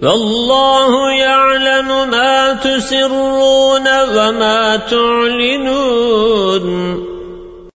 والله يعلم ما تسرون وما تعلنون.